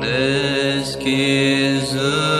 This is a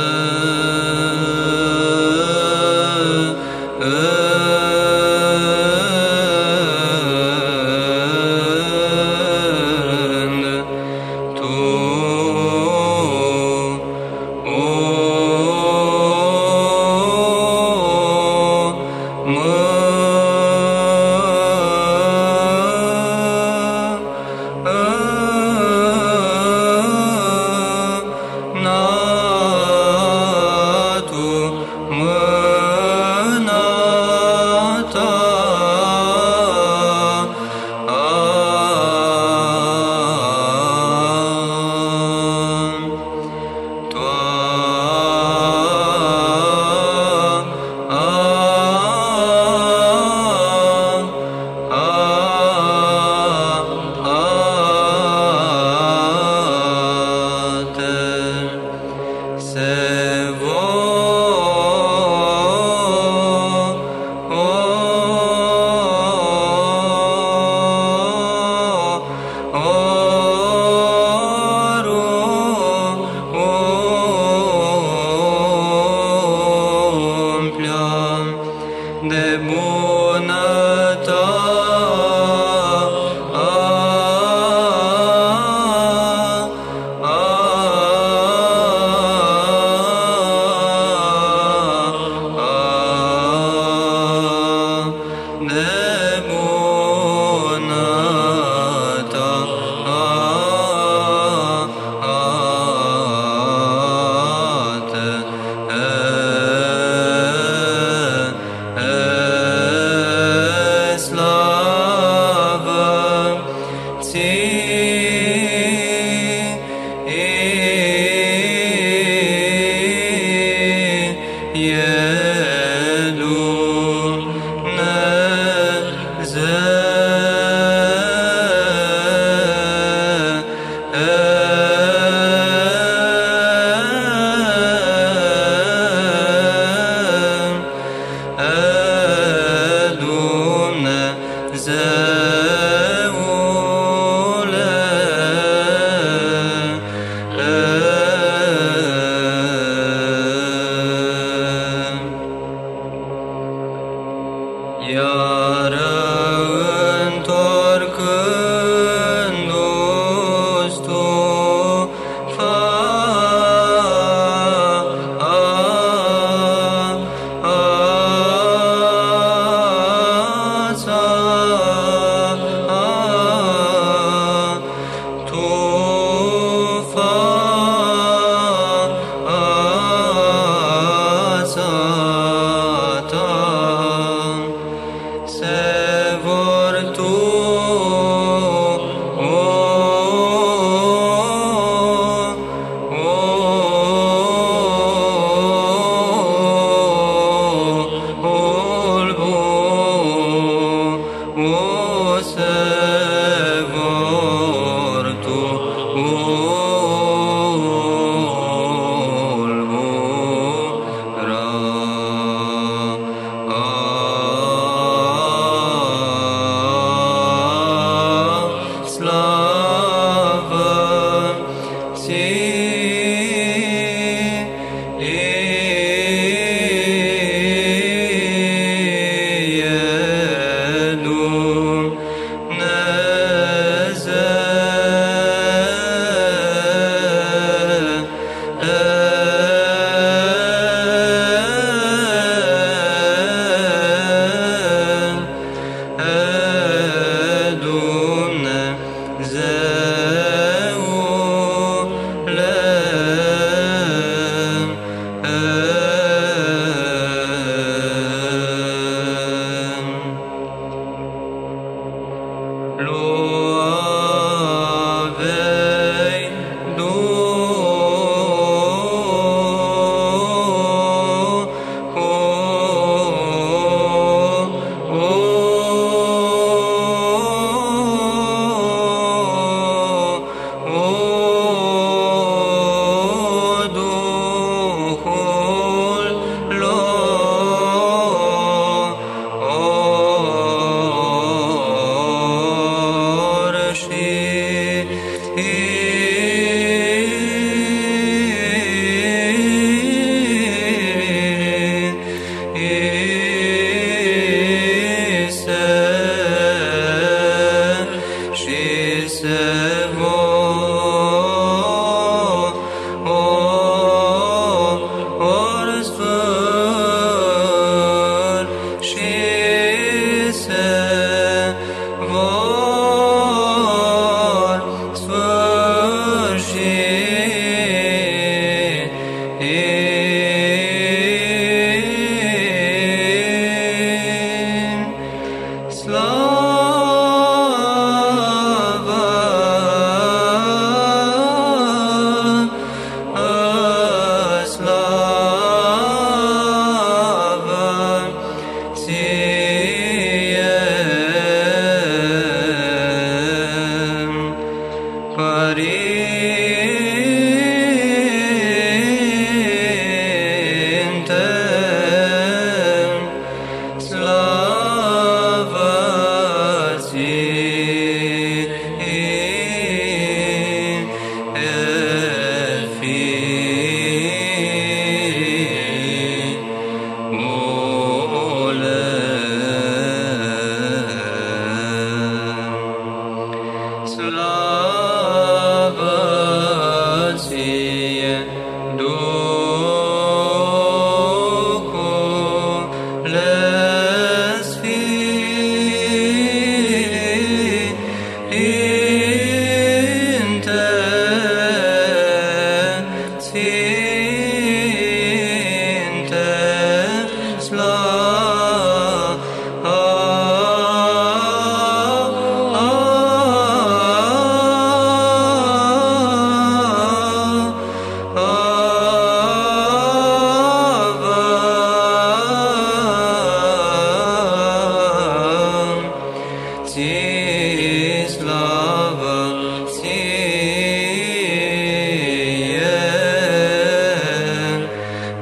Hare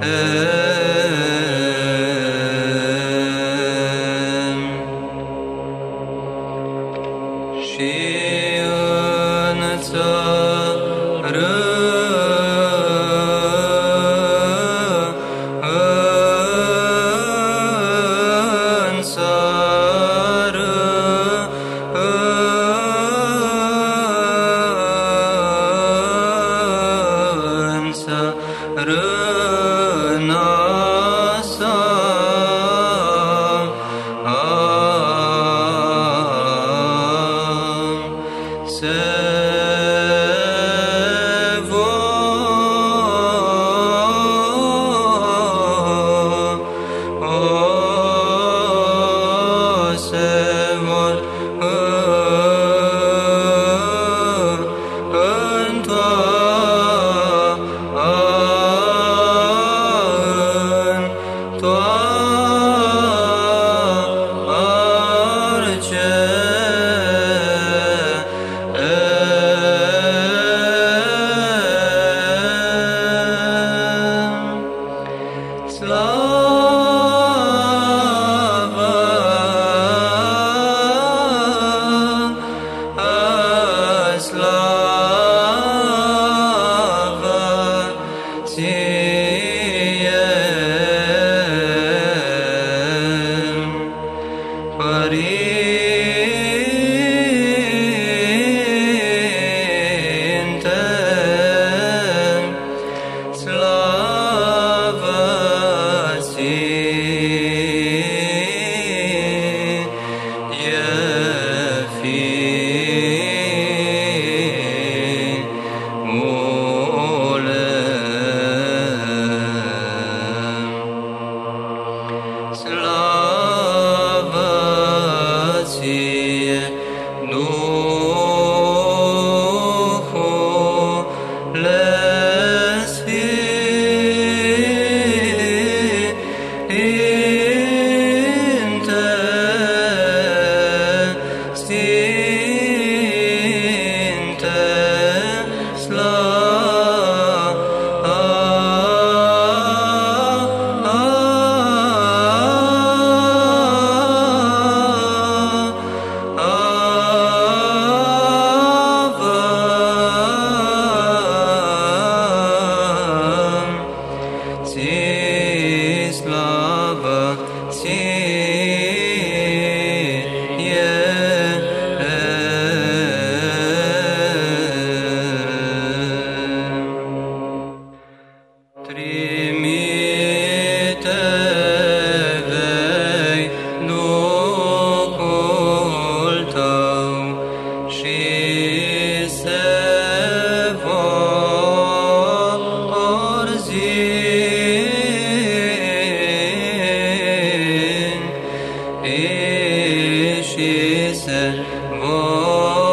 Uh... Krishna.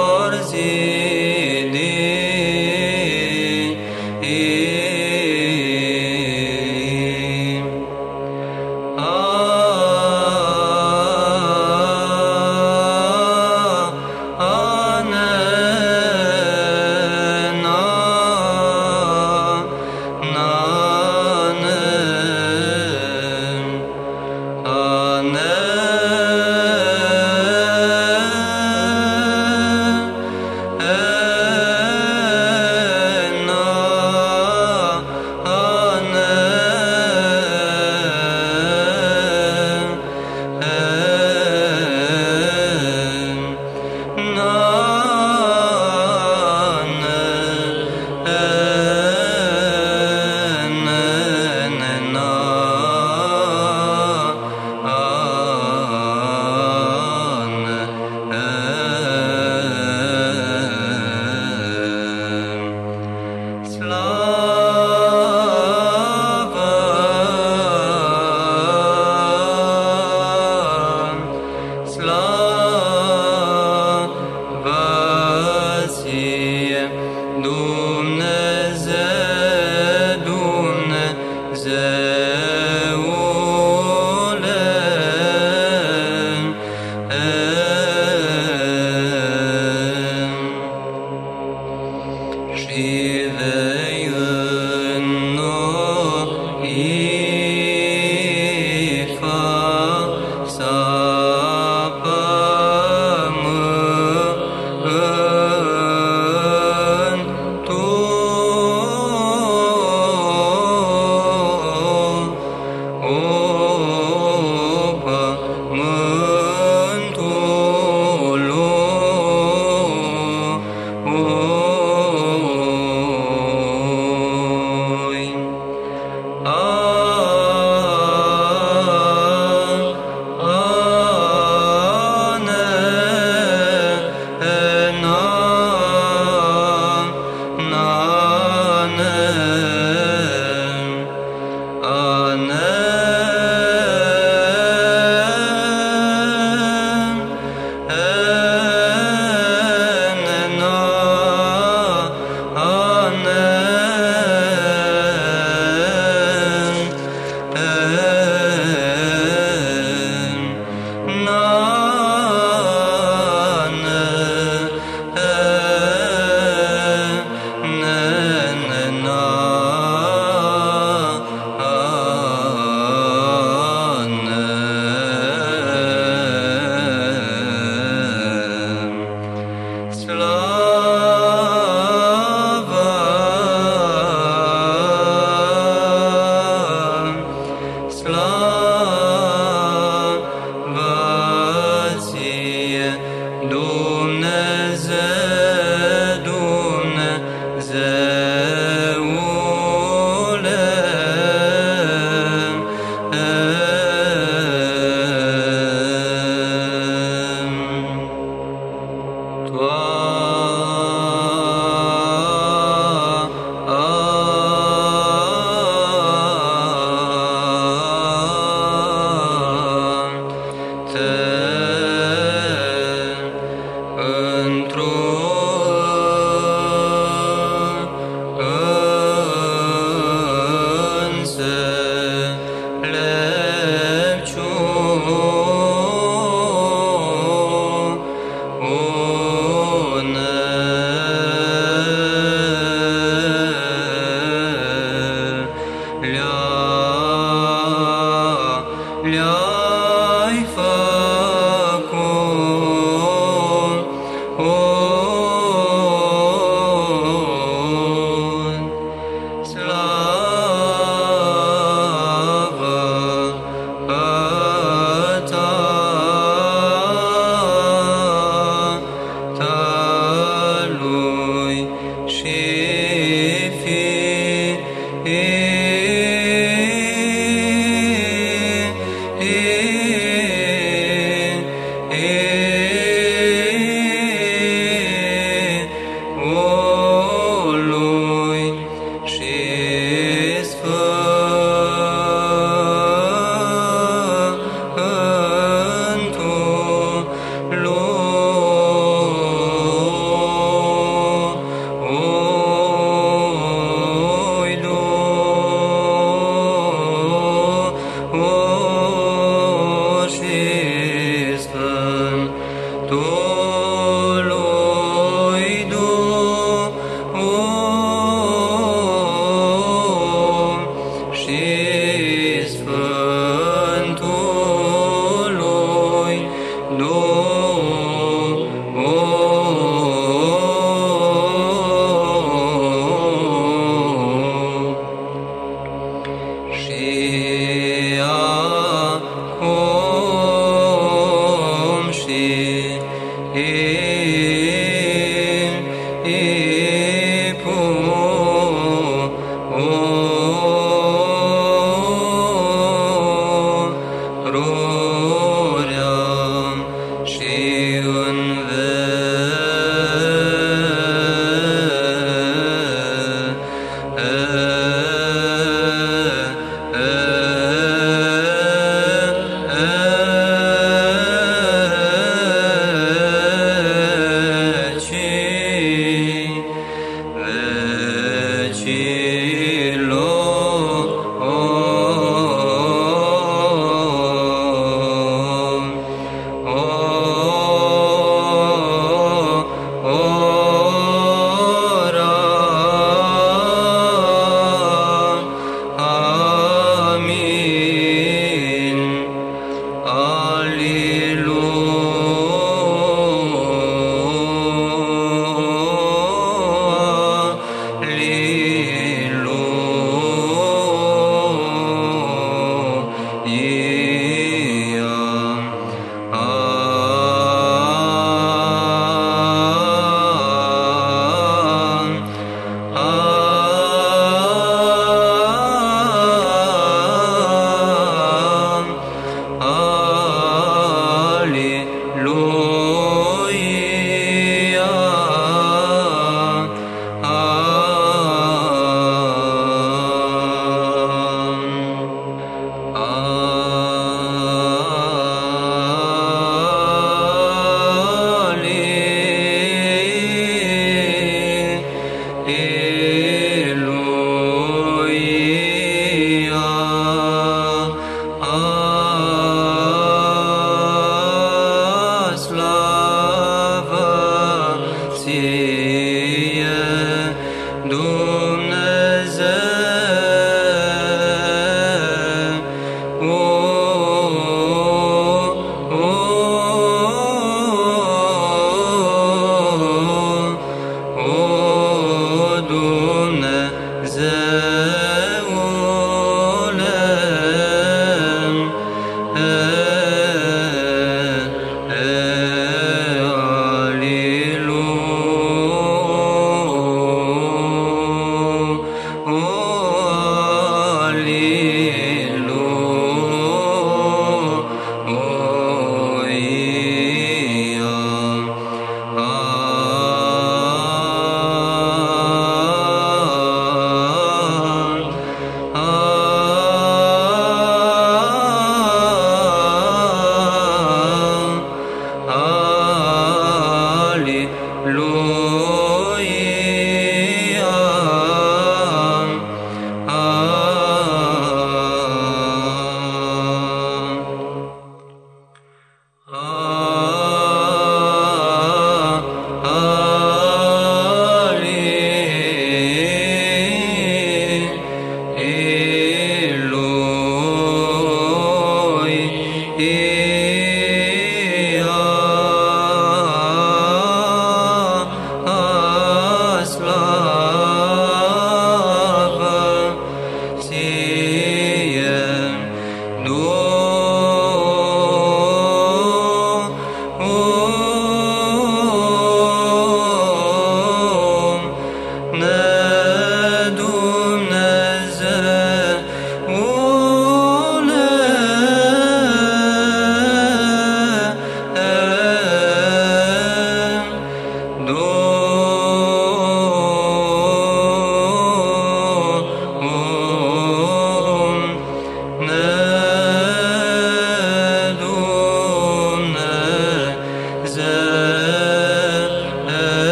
نور